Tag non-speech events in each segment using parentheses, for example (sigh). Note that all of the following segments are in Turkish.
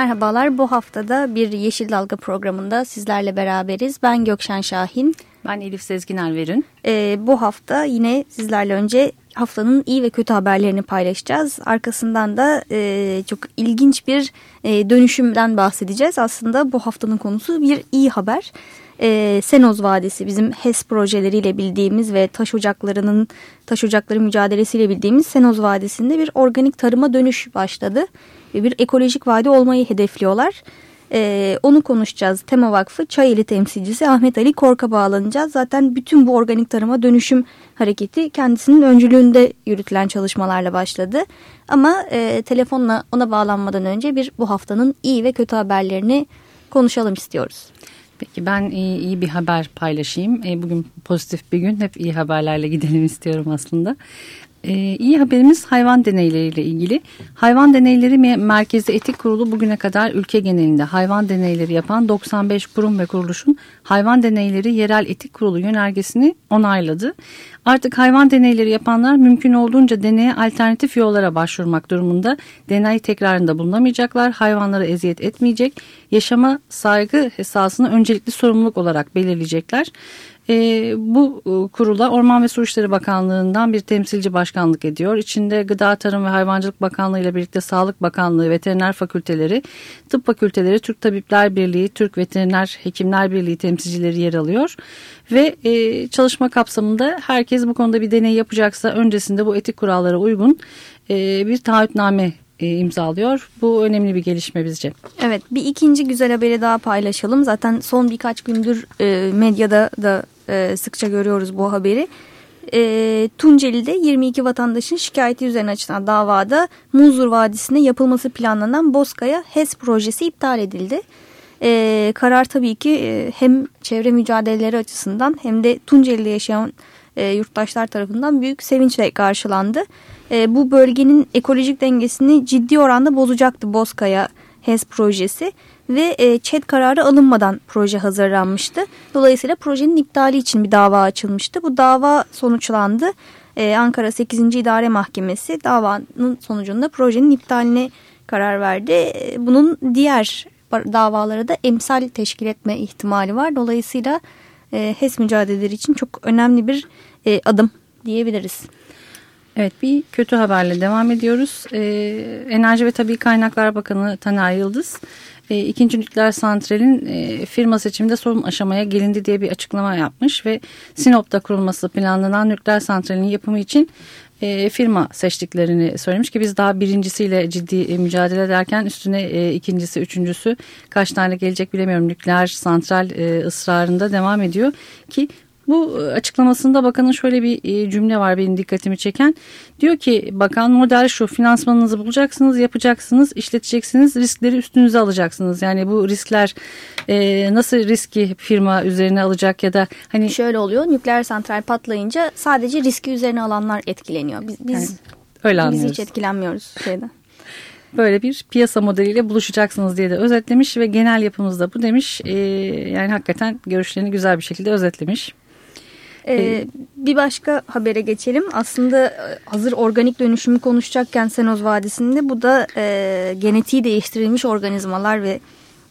Merhabalar, bu haftada bir Yeşil Dalga programında sizlerle beraberiz. Ben Gökşen Şahin. Ben Elif Sezgin Elver'in. Ee, bu hafta yine sizlerle önce haftanın iyi ve kötü haberlerini paylaşacağız. Arkasından da e, çok ilginç bir e, dönüşümden bahsedeceğiz. Aslında bu haftanın konusu bir iyi haber. E, Senoz Vadisi bizim HES projeleriyle bildiğimiz ve taş ocaklarının taş ocakları mücadelesiyle bildiğimiz Senoz Vadisi'nde bir organik tarıma dönüş başladı bir ekolojik vadi olmayı hedefliyorlar. Ee, onu konuşacağız. Tema Vakfı Çayeli temsilcisi Ahmet Ali Kork'a bağlanacağız. Zaten bütün bu organik tarıma dönüşüm hareketi kendisinin öncülüğünde yürütülen çalışmalarla başladı. Ama e, telefonla ona bağlanmadan önce bir bu haftanın iyi ve kötü haberlerini konuşalım istiyoruz. Peki ben iyi, iyi bir haber paylaşayım. E, bugün pozitif bir gün. Hep iyi haberlerle gidelim (laughs) istiyorum aslında. Ee, iyi haberimiz hayvan deneyleriyle ilgili. Hayvan Deneyleri Merkezi Etik Kurulu bugüne kadar ülke genelinde hayvan deneyleri yapan 95 kurum ve kuruluşun hayvan deneyleri yerel etik kurulu yönergesini onayladı. Artık hayvan deneyleri yapanlar mümkün olduğunca deneye alternatif yollara başvurmak durumunda deney tekrarında bulunamayacaklar, hayvanlara eziyet etmeyecek, yaşama saygı esasını öncelikli sorumluluk olarak belirleyecekler. E, bu kurula Orman ve Su İşleri Bakanlığı'ndan bir temsilci başkanlık ediyor. İçinde Gıda Tarım ve Hayvancılık Bakanlığı ile birlikte Sağlık Bakanlığı, Veteriner Fakülteleri, Tıp Fakülteleri, Türk Tabipler Birliği, Türk Veteriner Hekimler Birliği temsilcileri yer alıyor. Ve e, çalışma kapsamında herkes bu konuda bir deney yapacaksa öncesinde bu etik kurallara uygun e, bir taahhütname e, imzalıyor. Bu önemli bir gelişme bizce. Evet bir ikinci güzel haberi daha paylaşalım. Zaten son birkaç gündür e, medyada da e, sıkça görüyoruz bu haberi. E, Tunceli'de 22 vatandaşın şikayeti üzerine açılan davada Muzur Vadisi'nde yapılması planlanan Bozkaya HES projesi iptal edildi. E, karar tabii ki e, hem çevre mücadeleleri açısından hem de Tunceli'de yaşayan e, yurttaşlar tarafından büyük sevinçle karşılandı. E, bu bölgenin ekolojik dengesini ciddi oranda bozacaktı Bozkaya HES projesi ve e, ÇED kararı alınmadan proje hazırlanmıştı. Dolayısıyla projenin iptali için bir dava açılmıştı. Bu dava sonuçlandı. E, Ankara 8. İdare Mahkemesi davanın sonucunda projenin iptaline karar verdi. E, bunun diğer davalara da emsal teşkil etme ihtimali var. Dolayısıyla e, HES mücadeleleri için çok önemli bir adım diyebiliriz. Evet bir kötü haberle devam ediyoruz. Ee, Enerji ve Tabi Kaynaklar Bakanı Taner Yıldız e, ikinci nükleer santralin e, firma seçiminde son aşamaya gelindi diye bir açıklama yapmış ve Sinop'ta kurulması planlanan nükleer santralin yapımı için e, firma seçtiklerini söylemiş ki biz daha birincisiyle ciddi e, mücadele ederken üstüne e, ikincisi, üçüncüsü kaç tane gelecek bilemiyorum. Nükleer santral e, ısrarında devam ediyor ki bu e, açıklamasında bakanın şöyle bir e, cümle var benim dikkatimi çeken. Diyor ki bakan model şu finansmanınızı bulacaksınız, yapacaksınız, işleteceksiniz, riskleri üstünüze alacaksınız. Yani bu riskler e, nasıl riski firma üzerine alacak ya da hani şöyle oluyor nükleer santral patlayınca sadece riski üzerine alanlar etkileniyor. Biz biz, yani, öyle anlıyoruz. biz hiç etkilenmiyoruz şeyden böyle bir piyasa modeliyle buluşacaksınız diye de özetlemiş ve genel yapımızda bu demiş. Ee, yani hakikaten görüşlerini güzel bir şekilde özetlemiş. Ee, bir başka habere geçelim. Aslında e, hazır organik dönüşümü konuşacakken Senoz Vadisi'nde bu da e, genetiği değiştirilmiş organizmalar ve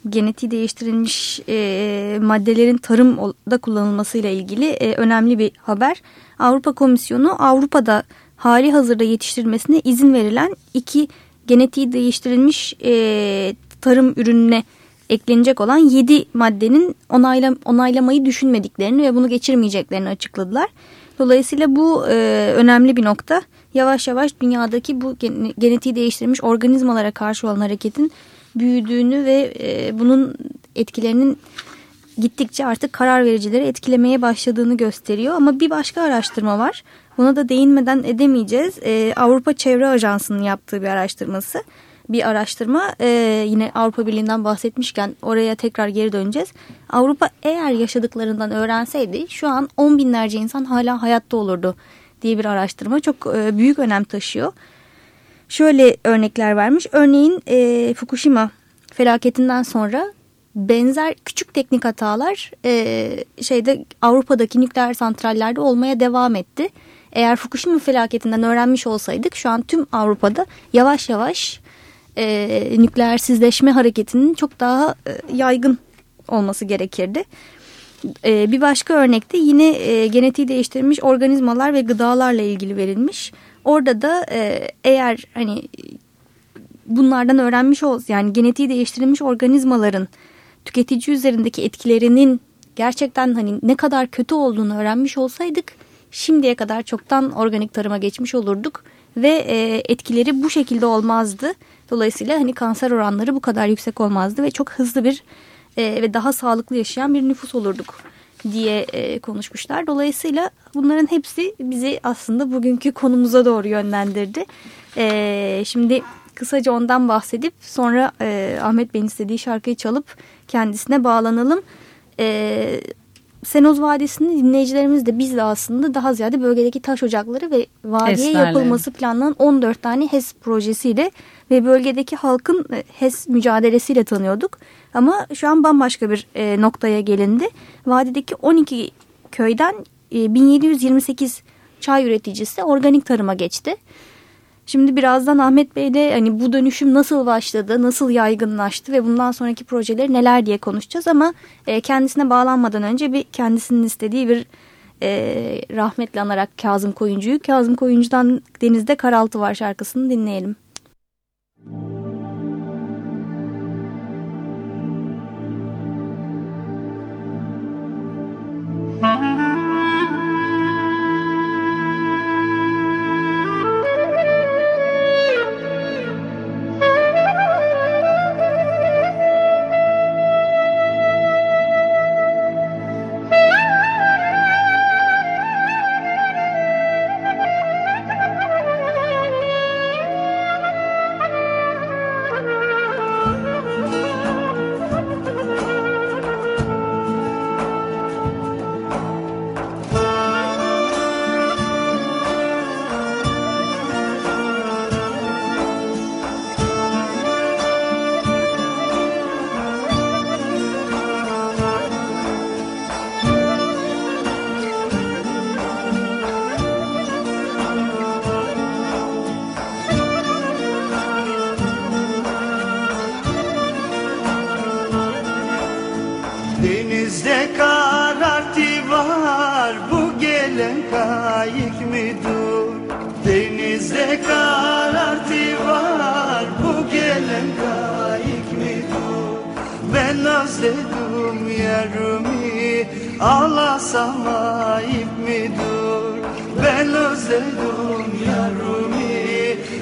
genetiği değiştirilmiş e, maddelerin tarımda kullanılmasıyla ilgili e, önemli bir haber. Avrupa Komisyonu Avrupa'da hali hazırda yetiştirilmesine izin verilen iki genetiği değiştirilmiş e, tarım ürününe eklenecek olan 7 maddenin onayla, onaylamayı düşünmediklerini ve bunu geçirmeyeceklerini açıkladılar. Dolayısıyla bu e, önemli bir nokta. Yavaş yavaş dünyadaki bu genetiği değiştirilmiş organizmalara karşı olan hareketin büyüdüğünü ve e, bunun etkilerinin gittikçe artık karar vericileri etkilemeye başladığını gösteriyor. Ama bir başka araştırma var. Buna da değinmeden edemeyeceğiz. E, Avrupa Çevre Ajansı'nın yaptığı bir araştırması. Bir araştırma e, yine Avrupa Birliği'nden bahsetmişken oraya tekrar geri döneceğiz. Avrupa eğer yaşadıklarından öğrenseydi şu an on binlerce insan hala hayatta olurdu diye bir araştırma çok e, büyük önem taşıyor. Şöyle örnekler vermiş. Örneğin e, Fukushima felaketinden sonra benzer küçük teknik hatalar e, şeyde Avrupa'daki nükleer santrallerde olmaya devam etti. Eğer Fukushima felaketinden öğrenmiş olsaydık şu an tüm Avrupa'da yavaş yavaş e, nükleersizleşme hareketinin çok daha e, yaygın olması gerekirdi. E, bir başka örnekte yine e, genetiği değiştirilmiş organizmalar ve gıdalarla ilgili verilmiş. Orada da e, eğer hani bunlardan öğrenmiş ol yani genetiği değiştirilmiş organizmaların tüketici üzerindeki etkilerinin gerçekten hani ne kadar kötü olduğunu öğrenmiş olsaydık şimdiye kadar çoktan organik tarıma geçmiş olurduk ve e, etkileri bu şekilde olmazdı. Dolayısıyla hani kanser oranları bu kadar yüksek olmazdı ve çok hızlı bir e, ve daha sağlıklı yaşayan bir nüfus olurduk diye e, konuşmuşlar. Dolayısıyla bunların hepsi bizi aslında bugünkü konumuza doğru yönlendirdi. E, şimdi kısaca ondan bahsedip sonra e, Ahmet Bey'in istediği şarkıyı çalıp kendisine bağlanalım. E, Senoz Vadisi'nin dinleyicilerimiz de biz de aslında daha ziyade bölgedeki taş ocakları ve vadiye HES'lerle. yapılması planlanan 14 tane HES projesiyle ve bölgedeki halkın e, HES mücadelesiyle tanıyorduk. Ama şu an bambaşka bir e, noktaya gelindi. Vadideki 12 köyden e, 1728 çay üreticisi organik tarıma geçti. Şimdi birazdan Ahmet Bey de hani bu dönüşüm nasıl başladı, nasıl yaygınlaştı ve bundan sonraki projeleri neler diye konuşacağız ama e, kendisine bağlanmadan önce bir kendisinin istediği bir e, rahmetle anarak Kazım Koyuncu'yu Kazım Koyuncu'dan Denizde Karaltı var şarkısını dinleyelim. Denizde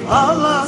ağlasam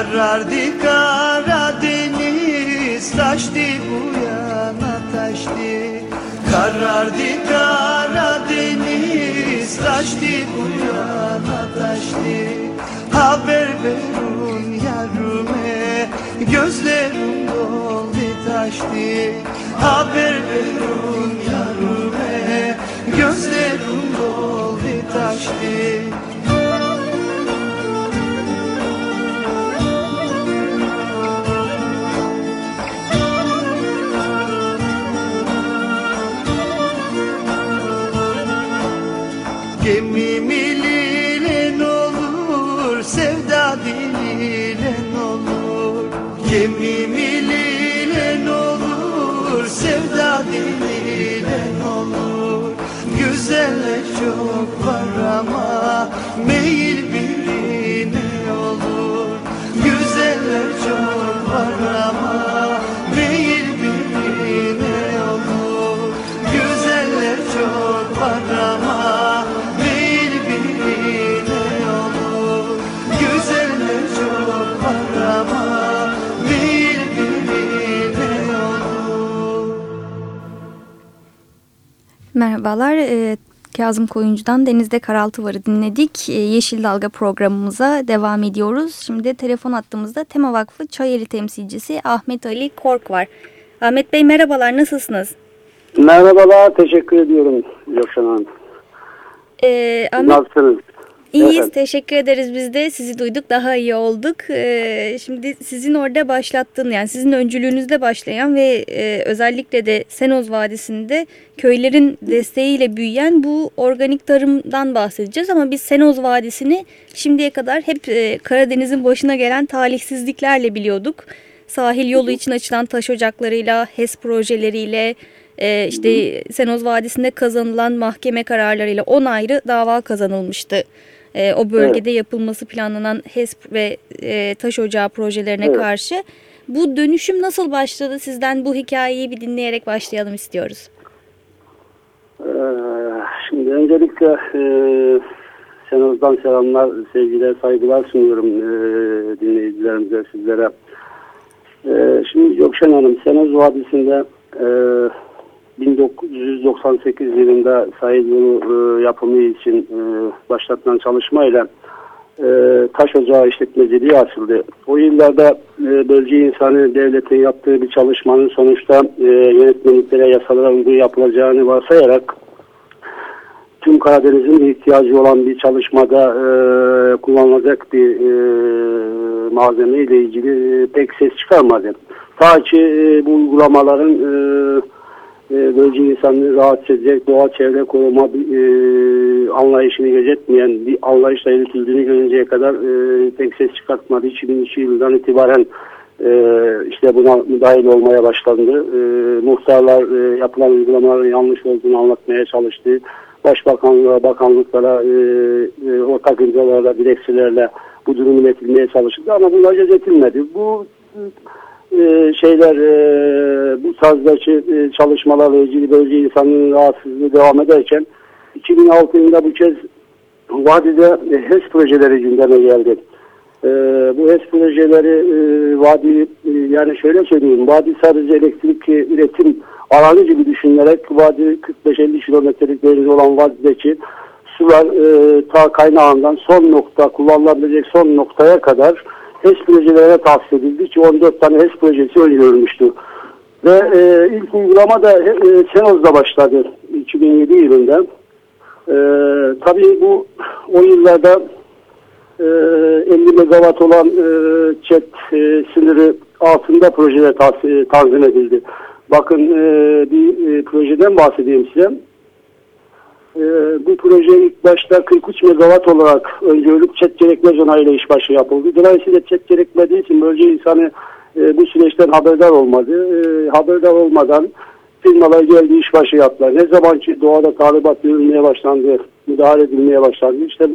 Karardı Karadeniz taştı bu yana taştı. Karardı Karadeniz taştı bu yana taştı. Haber verin yarım Gözlerim doldu taştı. Haber verin yarime Gözlerim doldu taştı Dililen olur Gemimi lilen olur Sevda dililen olur. Güzeller çok var ama Meyil birine olur? Güzeller çok var ama Merhabalar. e, Kazım Koyuncu'dan Denizde Karaltı Var'ı dinledik. E, Yeşil Dalga programımıza devam ediyoruz. Şimdi telefon attığımızda Tema Vakfı Çayeli temsilcisi Ahmet Ali Kork var. Ahmet Bey merhabalar nasılsınız? Merhabalar, teşekkür ediyorum Gökşen Hanım. E, Ahmet Nasılsınız? İyiyiz, Evet. teşekkür ederiz biz de. Sizi duyduk, daha iyi olduk. Ee, şimdi sizin orada başlattığın, yani sizin öncülüğünüzde başlayan ve e, özellikle de Senoz Vadisi'nde köylerin desteğiyle büyüyen bu organik tarımdan bahsedeceğiz. Ama biz Senoz Vadisi'ni şimdiye kadar hep e, Karadeniz'in başına gelen talihsizliklerle biliyorduk. Sahil yolu için açılan taş ocaklarıyla, HES projeleriyle, e, işte Senoz Vadisi'nde kazanılan mahkeme kararlarıyla 10 ayrı dava kazanılmıştı. E, o bölgede yapılması planlanan HES ve e, taş ocağı projelerine Evet. karşı. Bu dönüşüm nasıl başladı? Sizden bu hikayeyi bir dinleyerek başlayalım istiyoruz. Ee, şimdi öncelikle e, Senoz'dan selamlar, sevgiler, saygılar sunuyorum e, dinleyicilerimize, sizlere. E, şimdi Gökşen Hanım, Senoz Vadisi'nde e, 1998 yılında sahil yolu e, yapımı için e, başlatılan çalışmayla e, taş ocağı işletmeciliği açıldı. O yıllarda e, bölge insanı devletin yaptığı bir çalışmanın sonuçta e, yönetmeliklere, yasalara uygun yapılacağını varsayarak tüm Karadeniz'in ihtiyacı olan bir çalışmada e, kullanılacak bir e, malzeme ile ilgili e, pek ses çıkarmadı. Ta ki e, bu uygulamaların e, e, bölge insanını rahatsız edecek doğa çevre koruma e, anlayışını gözetmeyen bir anlayışla yürütüldüğünü görünceye kadar e, pek ses çıkartmadı. 2002 yılından itibaren e, işte buna müdahil olmaya başlandı. E, muhtarlar e, yapılan uygulamaların yanlış olduğunu anlatmaya çalıştı. Başbakanlığa, bakanlıklara, e, e, ortak imzalarla, dilekçelerle bu durum iletilmeye çalışıldı ama bunlar gözetilmedi. Bu e, şeyler e, bu tazdaki e, çalışmalarla ilgili bölge insanının rahatsızlığı devam ederken 2006 yılında bu kez vadide e, HES projeleri gündeme geldi. Bu HES projeleri vadi yani şöyle söyleyeyim vadi sadece elektrik üretim alanı gibi düşünülerek vadi 45-50 kilometrelik deniz olan vadideki sular ta kaynağından son nokta kullanılabilecek son noktaya kadar HES projelerine tahsis edildi ki 14 tane HES projesi öngörülmüştü. Ve e, ilk uygulama da e, Senoz'da başladı 2007 yılında. E, tabii bu o yıllarda e, 50 megawatt olan e, e, sınırı altında projeler tahsis, tanzim edildi. Bakın e, bir e, projeden bahsedeyim size. E, bu proje ilk başta 43 megawatt olarak öngörülüp çet gerekmez onayla iş başı yapıldı. Dolayısıyla çet gerekmediği için bölge insanı e, bu süreçten haberdar olmadı. E, haberdar olmadan firmalar geldi iş başı yaptılar. Ne zaman ki doğada tahribat görülmeye başlandı, müdahale edilmeye başlandı. İşte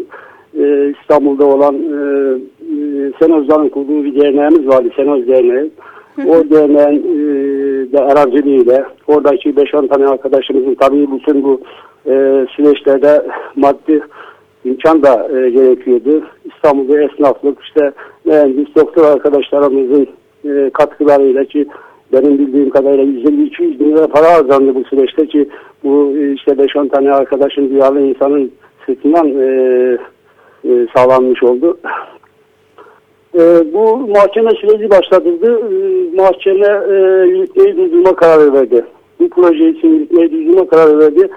e, İstanbul'da olan e, e, Senoz'dan kurduğu bir derneğimiz vardı, Senoz Derneği. O derneğin e, de aracılığıyla oradaki 5-10 tane arkadaşımızın tabii bütün bu e, süreçlerde maddi imkan da e, gerekiyordu. İstanbul'da esnaflık işte mühendis doktor arkadaşlarımızın e, katkılarıyla ki benim bildiğim kadarıyla 150-200 bin lira para harcandı bu süreçte ki bu e, işte 5-10 tane arkadaşın duyarlı insanın sırtından e, e, sağlanmış oldu. E, bu mahkeme süreci başlatıldı. E, mahkeme e, yürütmeyi durdurma kararı verdi. Bu proje için yürütmeyi durdurma kararı verdi.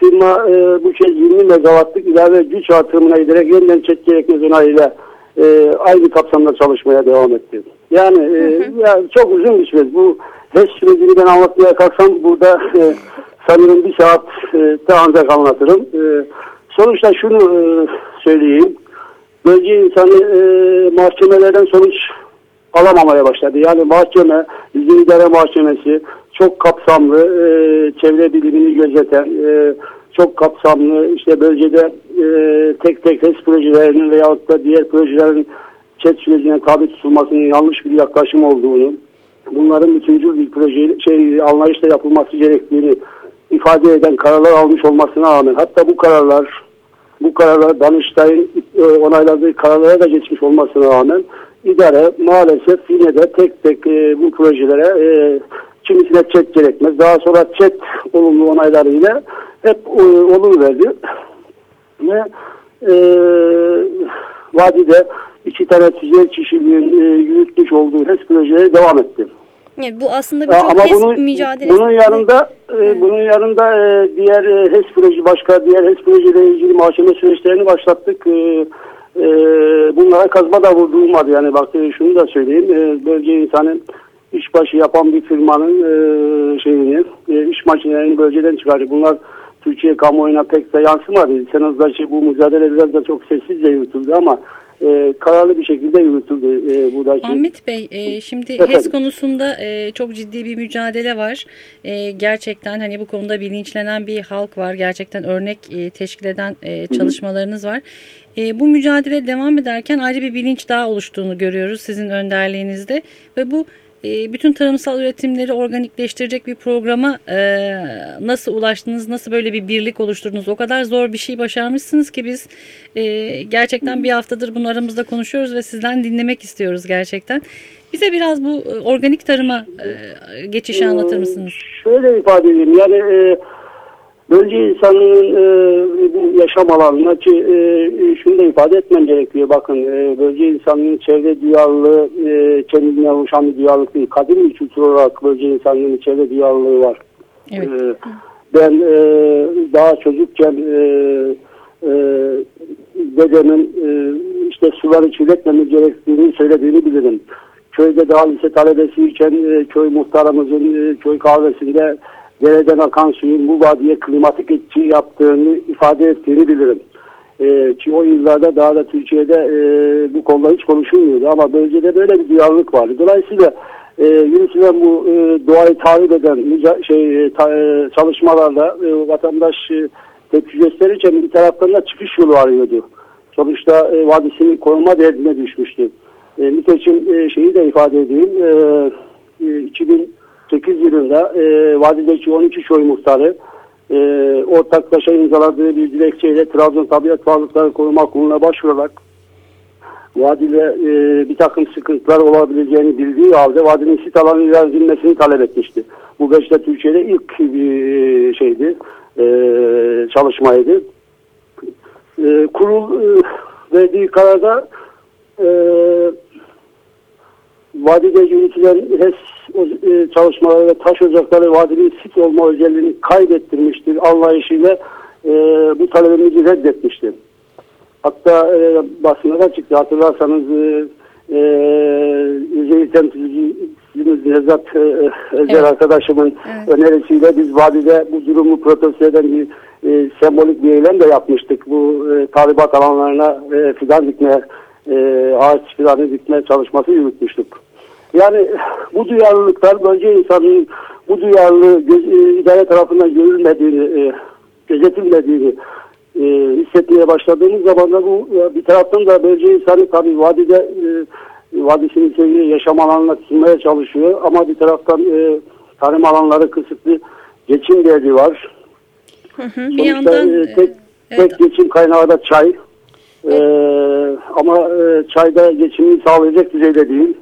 Firma e, bu kez 20 megawattlık ilave güç artırımına giderek yeniden çek gerekmez onayıyla e, aynı kapsamda çalışmaya devam etti. Yani e, ya çok uzun bir süreç. Bu HES sürecini ben anlatmaya kalksam burada e, sanırım bir saat e, de ancak anlatırım. E, sonuçta şunu e, söyleyeyim. Bölge insanı e, mahkemelerden sonuç alamamaya başladı. Yani mahkeme, İzmir İdare Mahkemesi çok kapsamlı, e, çevre bilimini gözeten, e, çok kapsamlı işte bölgede e, tek tek HES projelerinin veyahut da diğer projelerin chat sürecine tabi tutulmasının yanlış bir yaklaşım olduğunu, bunların bütüncül bir proje şey anlayışla yapılması gerektiğini ifade eden kararlar almış olmasına rağmen hatta bu kararlar bu kararlar Danıştay'ın e, onayladığı kararlara da geçmiş olmasına rağmen idare maalesef yine de tek tek e, bu projelere e, kimisine çek gerekmez. Daha sonra çek olumlu onaylarıyla hep e, verdi. Ve e, vadide iki tane tüzel kişiliğin e, yürütmüş olduğu HES projeleri devam etti. Yani bu aslında Ya birçok ama bunun, mücadelesi. bunun yanında e, bunun yanında e, diğer e, HES projesi başka diğer HES projeleriyle ilgili mahkeme süreçlerini başlattık. E, e, bunlara kazma da vurulmadı. Yani bak e, şunu da söyleyeyim. E, bölge insanın işbaşı yapan bir firmanın e, şeyini, e, iş makinelerini bölgeden çıkardı. Bunlar Türkiye kamuoyuna pek de yansımadı. Senazdaki bu mücadele biraz da çok sessizce yürütüldü ama e, kararlı bir şekilde yürütüldü e, buradaki. Ahmet Bey e, şimdi Efendim? HES konusunda e, çok ciddi bir mücadele var. E, gerçekten hani bu konuda bilinçlenen bir halk var. Gerçekten örnek e, teşkil eden e, çalışmalarınız var. E, bu mücadele devam ederken ayrı bir bilinç daha oluştuğunu görüyoruz sizin önderliğinizde. Ve bu e, bütün tarımsal üretimleri organikleştirecek bir programa e, nasıl ulaştınız, nasıl böyle bir birlik oluşturdunuz? O kadar zor bir şey başarmışsınız ki biz e, gerçekten bir haftadır bunu aramızda konuşuyoruz ve sizden dinlemek istiyoruz gerçekten. Bize biraz bu e, organik tarıma e, geçişi anlatır mısınız? Şöyle ifade edeyim yani e, bölge insanının e, yaşam alanına ki e, şunu da ifade etmem gerekiyor. Bakın e, bölge insanının çevre duyarlılığı e, kendine oluşan bir duyarlılık değil. Kadim bir kültür olarak bölge insanının çevre duyarlılığı var. Evet. E, ben e, daha çocukken e, e, dedemin e, işte suları kirletmemiz gerektiğini söylediğini bilirim. Köyde daha lise talebesiyken e, köy muhtarımızın e, köy kahvesinde dereden akan suyun bu vadiye klimatik etki yaptığını ifade ettiğini bilirim. E, o yıllarda daha da Türkiye'de e, bu konuda hiç konuşulmuyordu ama bölgede böyle bir duyarlılık vardı. Dolayısıyla e, yürütülen bu e, doğayı tahrip eden şey e, ta- e, çalışmalarla e, vatandaş e, tepki gösterirken bir taraftan da çıkış yolu arıyordu. Sonuçta e, vadisinin koruma derdine düşmüştü. E, nitekim e, şeyi de ifade edeyim. E, e, 2008 yılında e, vadideki 12 köy muhtarı e, ortaklaşa imzaladığı bir dilekçeyle Trabzon Tabiat Varlıkları Koruma Kurulu'na başvurarak vadide e, bir takım sıkıntılar olabileceğini bildiği halde vadinin sit alanı ilan edilmesini talep etmişti. Bu beşte Türkiye'de ilk bir şeydi, e, çalışmaydı. E, kurul e, verdiği kararda e, vadide yürütülen HES e, çalışmaları ve taş ocakları vadinin sit olma özelliğini kaybettirmiştir anlayışıyla e, bu talebimizi reddetmiştir. Hatta e, basına da çıktı. Hatırlarsanız e, e, Yüzey temsilcimiz Nevzat e, Özer Evet. arkadaşımın Evet. önerisiyle biz vadide bu durumu protesto eden bir e, sembolik bir eylem de yapmıştık. Bu e, talibat alanlarına e, fidan dikme, e, ağaç fidanı dikme çalışması yürütmüştük. Yani bu duyarlılıklar bölge insanının bu duyarlılığı göz, e, idare tarafından görülmediğini, e, gözetilmediğini e, hissetmeye başladığımız zaman da bu e, bir taraftan da bölge insanı tabii vadide e, vadisinin sevgili yaşam alanına sunmaya çalışıyor ama bir taraftan e, tarım alanları kısıtlı geçim derdi var. Bir Sonuçta yandan e, tek, evet, tek geçim kaynağı da çay. E, ama e, çayda geçimini sağlayacak düzeyde değil.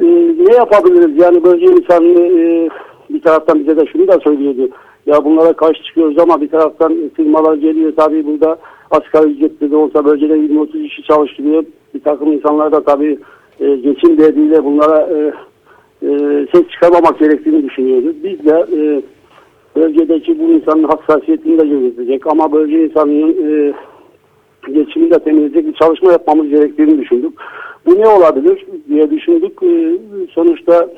E, ne yapabiliriz? Yani bölge insanı e, bir taraftan bize de şunu da söylüyordu. Ya bunlara karşı çıkıyoruz ama bir taraftan firmalar geliyor tabii burada asgari ücretli de olsa bölgede 20-30 kişi çalıştırıyor. bir takım insanlar da tabii e, geçim derdiyle bunlara e, e, ses çıkarmamak gerektiğini düşünüyoruz. Biz de e, bölgedeki bu insanın hassasiyetini de gözetecek ama bölge insanının e, geçimini de temizleyecek bir çalışma yapmamız gerektiğini düşündük. Bu ne olabilir diye düşündük. E, sonuçta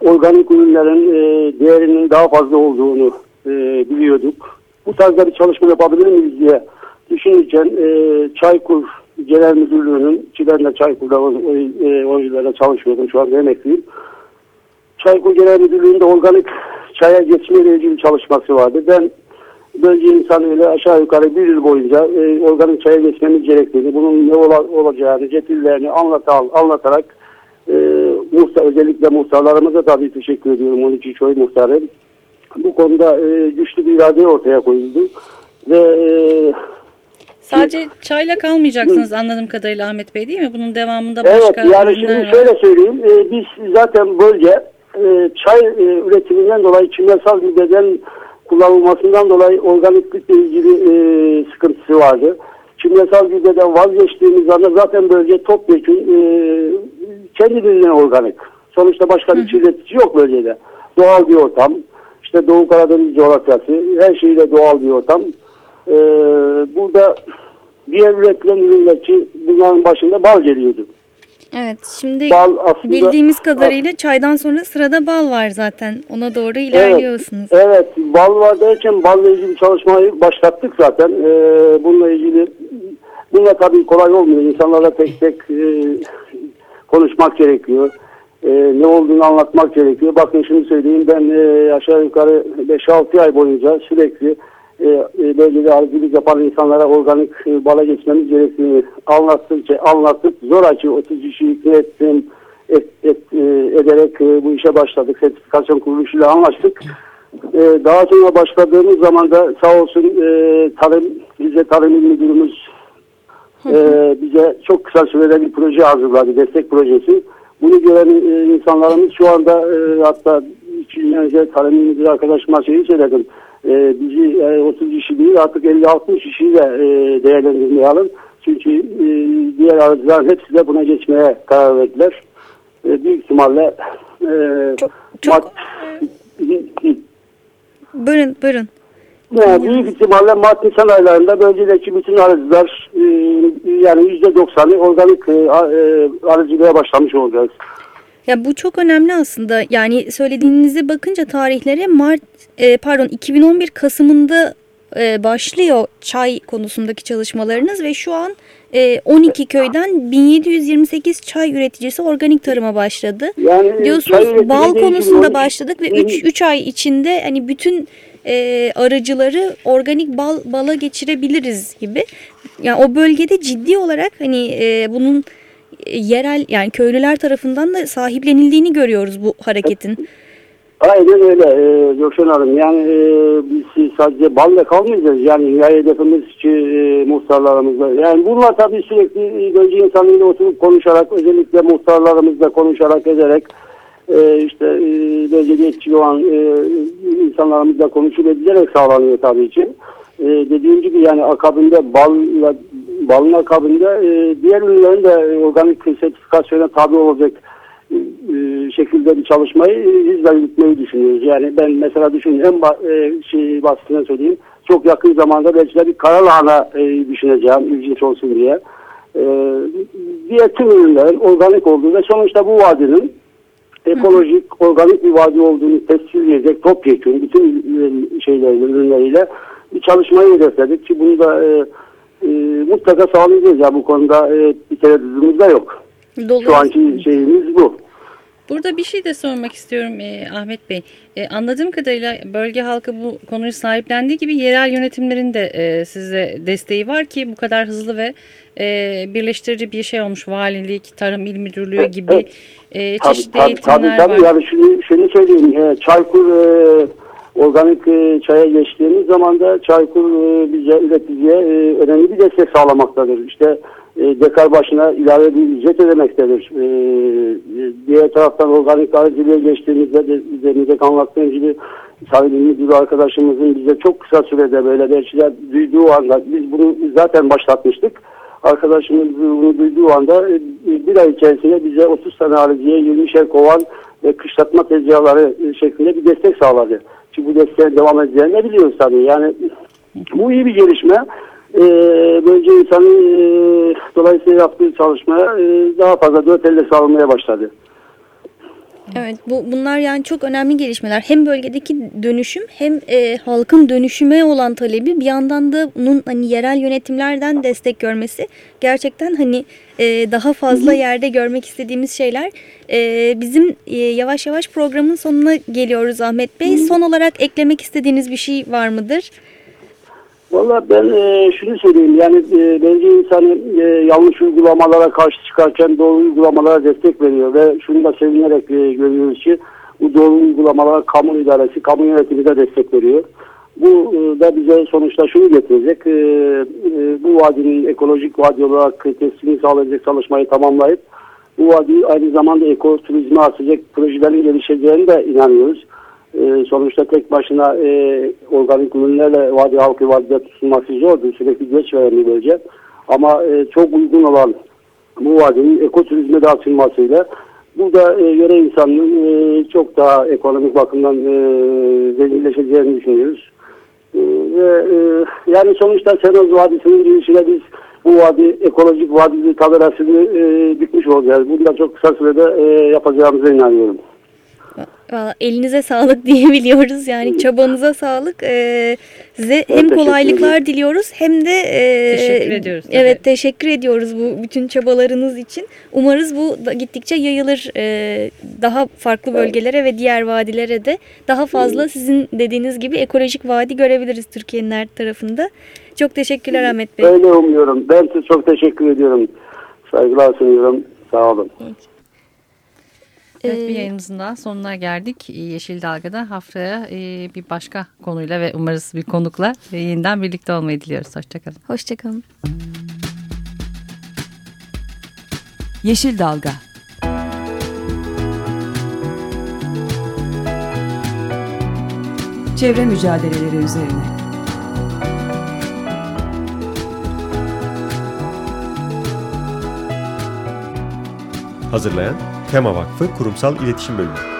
organik ürünlerin e, değerinin daha fazla olduğunu e, biliyorduk. Bu tarzda bir çalışma yapabilir miyiz diye düşünürken e, Çaykur Genel Müdürlüğü'nün ki ben de Çaykur'da e, o yıllarda çalışıyordum. Şu anda emekliyim. Çaykur Genel Müdürlüğü'nde organik çaya geçmeyle ilgili çalışması vardı. Ben bölge insanıyla aşağı yukarı bir yıl boyunca e, organik çaya geçmemiz gerektiğini, bunun ne ola, olacağını, getirilerini anlatal, anlatarak e, muhtar, özellikle muhtarlarımıza tabii teşekkür ediyorum. 12 köy muhtarı. Bu konuda e, güçlü bir irade ortaya koyuldu. Ve e, Sadece çayla kalmayacaksınız anladığım kadarıyla Ahmet Bey değil mi? Bunun devamında Evet başka yani ürünler şimdi şöyle söyleyeyim. Ee, biz zaten bölge e, çay e, üretiminden dolayı kimyasal gübreden kullanılmasından dolayı organiklikle ilgili e, sıkıntısı vardı. Kimyasal gübreden vazgeçtiğimiz anda zaten bölge topyekun e, kendiliğinden organik. Sonuçta başka bir kirletici yok bölgede. Doğal bir ortam. İşte Doğu Karadeniz coğrafyası. Her şeyle doğal bir ortam. Ee, burada diğer üretilen ürünler ki bunların başında bal geliyordu. Evet şimdi Bal aslında... bildiğimiz kadarıyla çaydan sonra sırada bal var zaten. Ona doğru ilerliyorsunuz. Evet, bal var derken balla ilgili çalışmayı başlattık zaten. Ee, bununla ilgili bununla tabii kolay olmuyor. İnsanlarla tek tek e, konuşmak gerekiyor. E, ne olduğunu anlatmak gerekiyor. Bakın şunu söyleyeyim ben e, aşağı yukarı 5-6 ay boyunca sürekli bölgede arıcılık yapan insanlara organik e, bala geçmemiz gerektiğini anlattıkça anlattık. Zoraki 30 kişi ikna ettim et, et, e, ederek e, bu işe başladık. Sertifikasyon kuruluşuyla anlaştık. E, daha sonra başladığımız zaman da sağ olsun e, tarım, bize tarım il müdürümüz e, bize çok kısa sürede bir proje hazırladı. Destek projesi. Bunu gören e, insanlarımız şu anda e, hatta iki gün önce tarım il müdürü arkadaşıma şeyi söyledim. E, bizi e, 30 kişi değil artık 50-60 kişiyi de e, değerlendirmeye alın. Çünkü e, diğer arıcılar hepsi de buna geçmeye karar verdiler. E, büyük ihtimalle e, Çok- çok- Mart- Buyurun buyurun. yani büyük ihtimalle Mart Nisan aylarında bölgedeki bütün arıcılar e, yani yüzde doksanı organik e, e, arıcılığa başlamış olacağız. Ya bu çok önemli aslında. Yani söylediğinize bakınca tarihlere Mart e, pardon 2011 Kasım'ında e, başlıyor çay konusundaki çalışmalarınız ve şu an e, 12 köyden 1728 çay üreticisi organik tarıma başladı. Yani Diyorsunuz bal konusunda on- başladık ve Hı. 3 3 ay içinde hani bütün e, aracıları organik bal bala geçirebiliriz gibi. Yani o bölgede ciddi olarak hani e, bunun yerel yani köylüler tarafından da sahiplenildiğini görüyoruz bu hareketin. Aynen öyle e, Gökşen Hanım. Yani e, biz sadece balla kalmayacağız. Yani nihai hedefimiz e, muhtarlarımızla. Yani bunlar tabii sürekli e, bölge insanıyla oturup konuşarak özellikle muhtarlarımızla konuşarak ederek e, işte e, bölgede olan e, insanlarımızla konuşup edilerek sağlanıyor tabii ki. E, dediğim gibi yani akabinde balla balın akabinde e, diğer ürünlerin de e, organik sertifikasyona tabi olacak e, şekilde bir çalışmayı e, hızla yürütmeyi düşünüyoruz. Yani ben mesela ba- e, şey basitinden söyleyeyim. Çok yakın zamanda belki de bir karalahana e, düşüneceğim ilginç olsun diye. E, diğer tüm ürünlerin organik olduğu ve sonuçta bu vadinin ekolojik, organik bir vadi olduğunu tescil edecek topyekun bütün e, şeyleriyle, ürünleriyle bir çalışmayı hedefledik ki bunu da e, e, mutlaka sağlayacağız ya bu konuda e, bir tereddüdümüz de yok. Şu anki şeyimiz bu. Burada bir şey de sormak istiyorum e, Ahmet Bey. E, anladığım kadarıyla bölge halkı bu konuyu sahiplendiği gibi yerel yönetimlerin de e, size desteği var ki bu kadar hızlı ve e, birleştirici bir şey olmuş. Valilik, Tarım İl Müdürlüğü gibi e, Tabii, çeşitli tabii, eğitimler tabii, tabii. var. Yani şunu, şunu söyleyeyim. E, Çaykur e, organik e, çaya geçtiğimiz zaman da Çaykur e, bize üreticiye e, önemli bir destek sağlamaktadır. İşte e, dekar başına ilave bir ücret ödemektedir. E, diğer taraftan organik arıcılığa geçtiğimizde de üzerinde anlattığım gibi Sayın Müdürü arkadaşımızın bize çok kısa sürede böyle belki de duyduğu anda biz bunu zaten başlatmıştık. arkadaşımız bunu duyduğu anda e, bir ay içerisinde bize 30 tane hariciye 20'şer kovan ve kışlatma tezgahları e, şeklinde bir destek sağladı. Ki bu desteğin devam edeceğini biliyoruz tabii. Yani bu iyi bir gelişme. Ee, böylece insanın e, dolayısıyla yaptığı çalışmaya e, daha fazla dört elle sağlamaya başladı. Evet bu bunlar yani çok önemli gelişmeler. Hem bölgedeki dönüşüm hem e, halkın dönüşüme olan talebi bir yandan da bunun hani yerel yönetimlerden destek görmesi gerçekten hani e, daha fazla yerde görmek istediğimiz şeyler. E, bizim e, yavaş yavaş programın sonuna geliyoruz Ahmet Bey. Son olarak eklemek istediğiniz bir şey var mıdır? Valla ben e, şunu söyleyeyim yani e, bence insanı e, yanlış uygulamalara karşı çıkarken doğru uygulamalara destek veriyor ve şunu da sevinerek e, görüyoruz ki bu doğru uygulamalara kamu idaresi, kamu yönetimi de destek veriyor. Bu e, da bize sonuçta şunu getirecek, e, e, bu vadinin ekolojik vadi olarak teslimini sağlayacak çalışmayı tamamlayıp bu vadi aynı zamanda ekoturizmi artacak projelerin gelişeceğine de inanıyoruz. E, sonuçta tek başına e, organik ürünlerle vadi halkı vadide tutulması zordur. Sürekli göç veren bir bölge. Ama e, çok uygun olan bu vadinin ekoturizme de açılmasıyla burada e, yöre insanının e, çok daha ekonomik bakımdan e, zenginleşeceğini düşünüyoruz. E, e, yani sonuçta Senoz Vadisi'nin girişine biz bu vadi ekolojik vadisi tabelasını e, dikmiş olacağız. Bunu da çok kısa sürede e, yapacağımıza inanıyorum. Valla elinize sağlık (laughs) diyebiliyoruz. Yani çabanıza sağlık. Ee, size hem kolaylıklar diliyoruz hem de e, Teşekkür ediyoruz tabii. Evet teşekkür ediyoruz bu bütün çabalarınız için. Umarız bu da gittikçe yayılır e, daha farklı bölgelere ve diğer vadilere de daha fazla sizin dediğiniz gibi ekolojik vadi görebiliriz Türkiye'nin her tarafında. Çok teşekkürler Ahmet Bey. Öyle umuyorum. Ben size çok teşekkür ediyorum. Saygılar sunuyorum. Sağ olun. Evet bir Ee, yayınımızın daha sonuna geldik. Yeşil Dalga'da haftaya e, bir başka konuyla ve umarız bir konukla e, yeniden birlikte olmayı diliyoruz. Hoşçakalın. Hoşçakalın. Yeşil Dalga Çevre mücadeleleri üzerine Hazırlayan Tema Vakfı Kurumsal İletişim Bölümü.